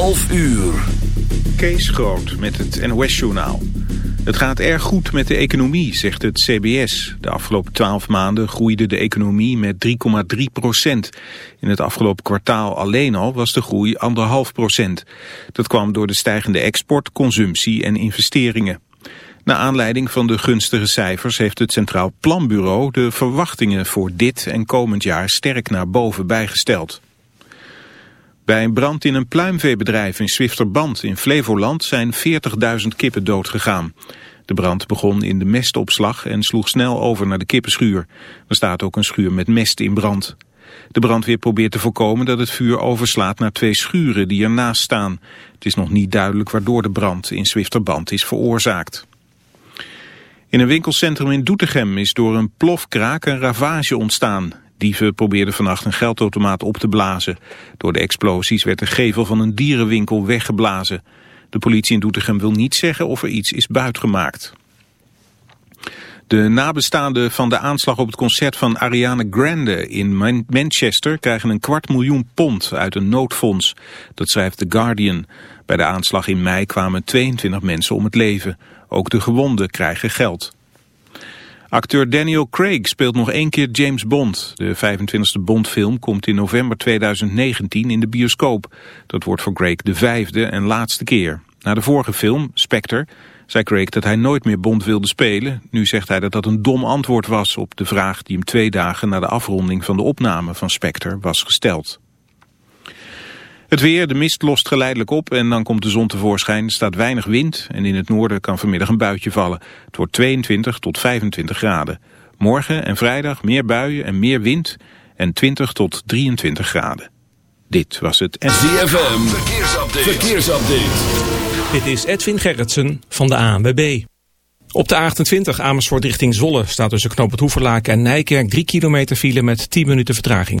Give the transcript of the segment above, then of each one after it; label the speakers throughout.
Speaker 1: 11 uur.
Speaker 2: Kees Groot met het NOS-journaal. Het gaat erg goed met de economie, zegt het CBS. De afgelopen 12 maanden groeide de economie met 3,3 procent. In het afgelopen kwartaal alleen al was de groei 1,5 procent. Dat kwam door de stijgende export, consumptie en investeringen. Na aanleiding van de gunstige cijfers heeft het Centraal Planbureau de verwachtingen voor dit en komend jaar sterk naar boven bijgesteld. Bij een brand in een pluimveebedrijf in Zwifterband in Flevoland zijn 40.000 kippen doodgegaan. De brand begon in de mestopslag en sloeg snel over naar de kippenschuur. Er staat ook een schuur met mest in brand. De brandweer probeert te voorkomen dat het vuur overslaat naar twee schuren die ernaast staan. Het is nog niet duidelijk waardoor de brand in Zwifterband is veroorzaakt. In een winkelcentrum in Doetinchem is door een plofkraak een ravage ontstaan. Dieven probeerden vannacht een geldautomaat op te blazen. Door de explosies werd de gevel van een dierenwinkel weggeblazen. De politie in Doetinchem wil niet zeggen of er iets is buitgemaakt. De nabestaanden van de aanslag op het concert van Ariana Grande in Manchester krijgen een kwart miljoen pond uit een noodfonds. Dat schrijft The Guardian. Bij de aanslag in mei kwamen 22 mensen om het leven. Ook de gewonden krijgen geld. Acteur Daniel Craig speelt nog één keer James Bond. De 25e Bondfilm komt in november 2019 in de bioscoop. Dat wordt voor Craig de vijfde en laatste keer. Na de vorige film, Spectre, zei Craig dat hij nooit meer Bond wilde spelen. Nu zegt hij dat dat een dom antwoord was op de vraag die hem twee dagen na de afronding van de opname van Spectre was gesteld. Het weer, de mist lost geleidelijk op en dan komt de zon tevoorschijn. Er staat weinig wind en in het noorden kan vanmiddag een buitje vallen. Het wordt 22 tot 25 graden. Morgen en vrijdag meer buien en meer wind en 20 tot 23 graden. Dit was het...
Speaker 1: ZFM, verkeersupdate. verkeersupdate.
Speaker 3: Dit is Edwin Gerritsen van de ANWB. Op de A28 Amersfoort richting Zolle staat tussen Knoop het Hoeverlaken en Nijkerk 3 kilometer file met 10 minuten vertraging.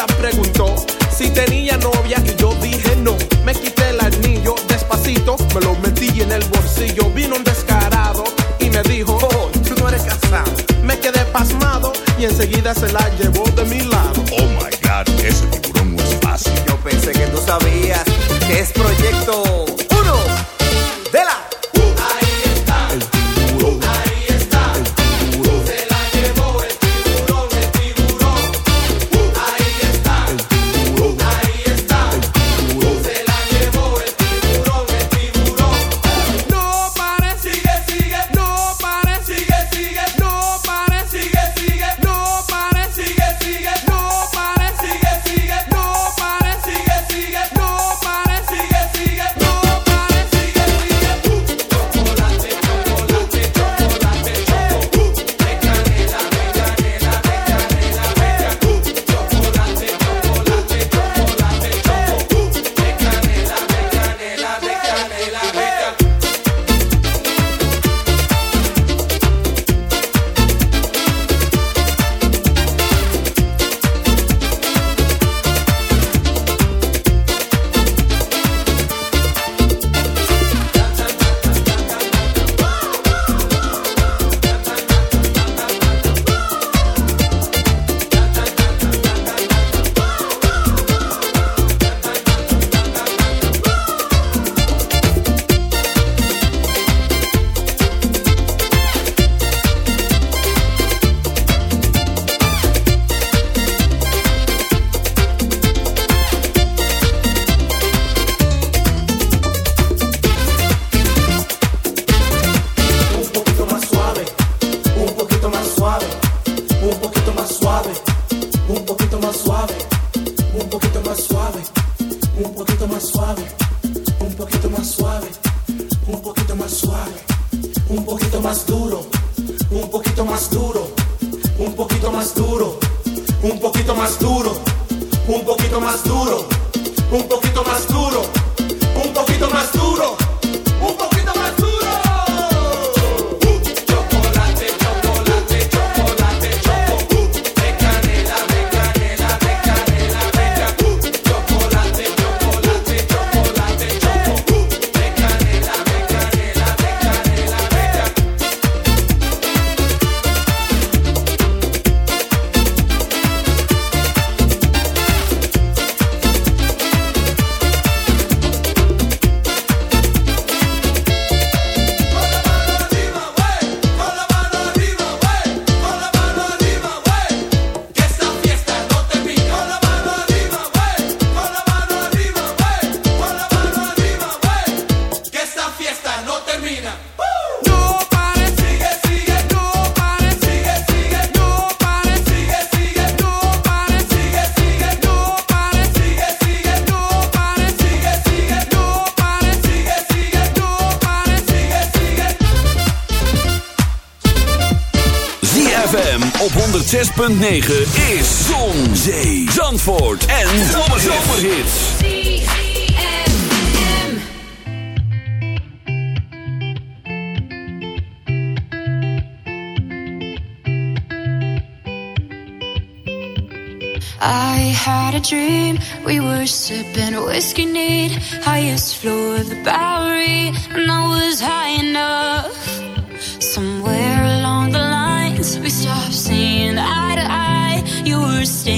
Speaker 4: i'm
Speaker 1: 106.9 is Zon, Zee, Zandvoort en Zomerhits.
Speaker 5: I had a dream, we were sipping whiskey neat Highest floor of the Bowery, and I was high enough Somewhere along the lines, we stopped
Speaker 6: singing understand.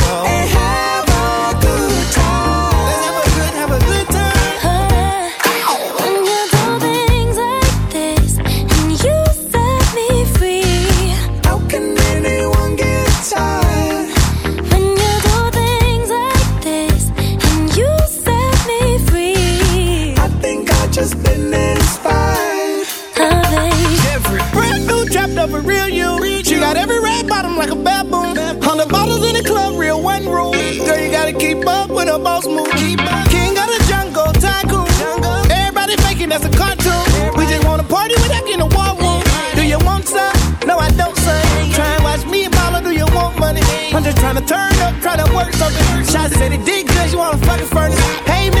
Speaker 7: Gotta keep up with her boss move. King of the jungle, tycoon. Everybody faking that's a cartoon. We just wanna party without getting a war room. Do you want some? No, I don't, son. Try and watch me and mama, do you want money? I'm just trying to turn up, try to work something. Shots said it did good, you wanna fucking furnace. Hey, mister,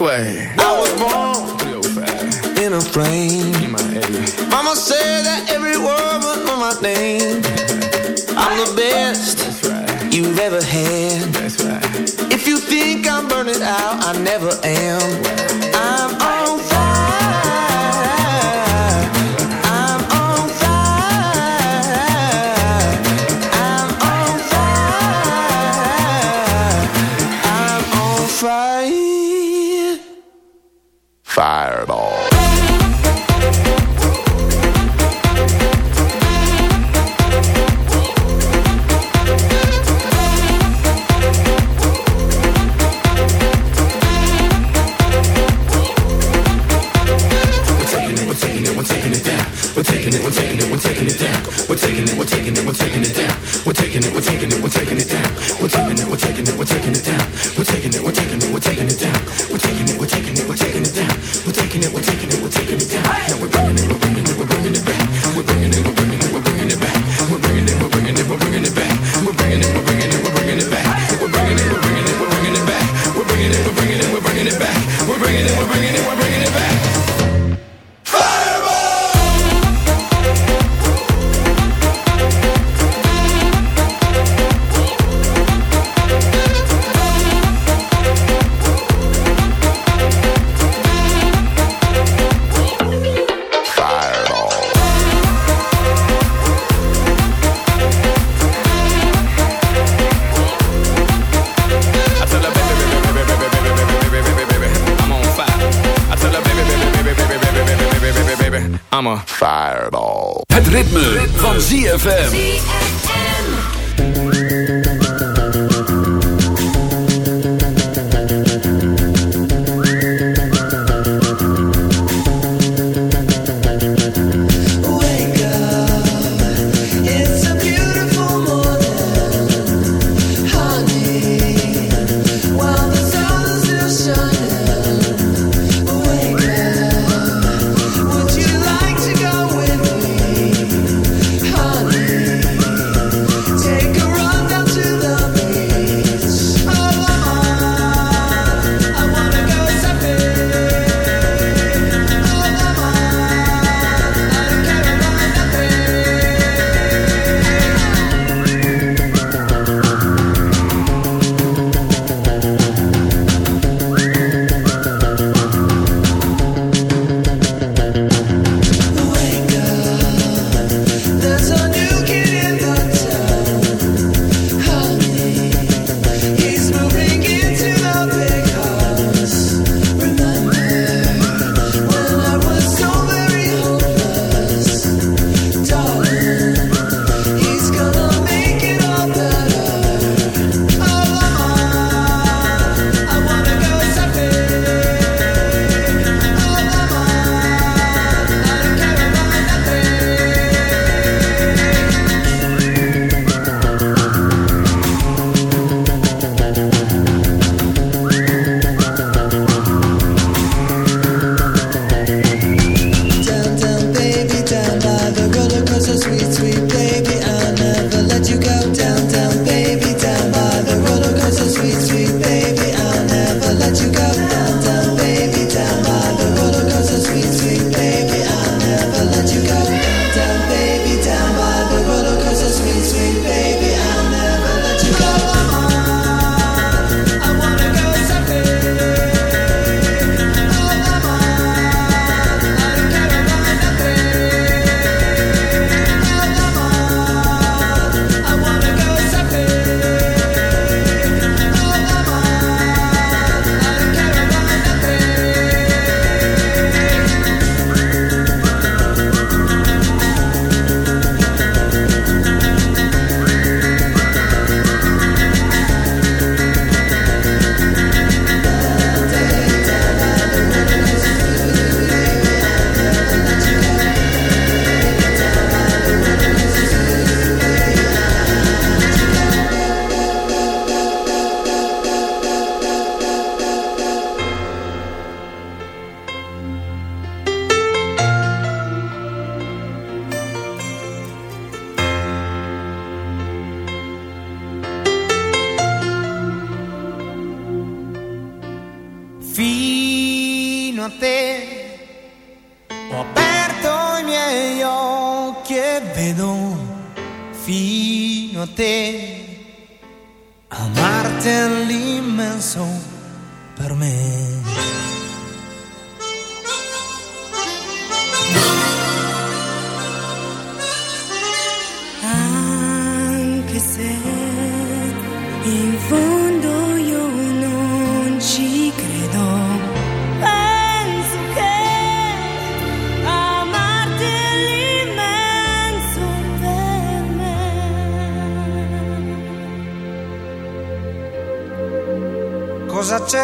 Speaker 8: Way.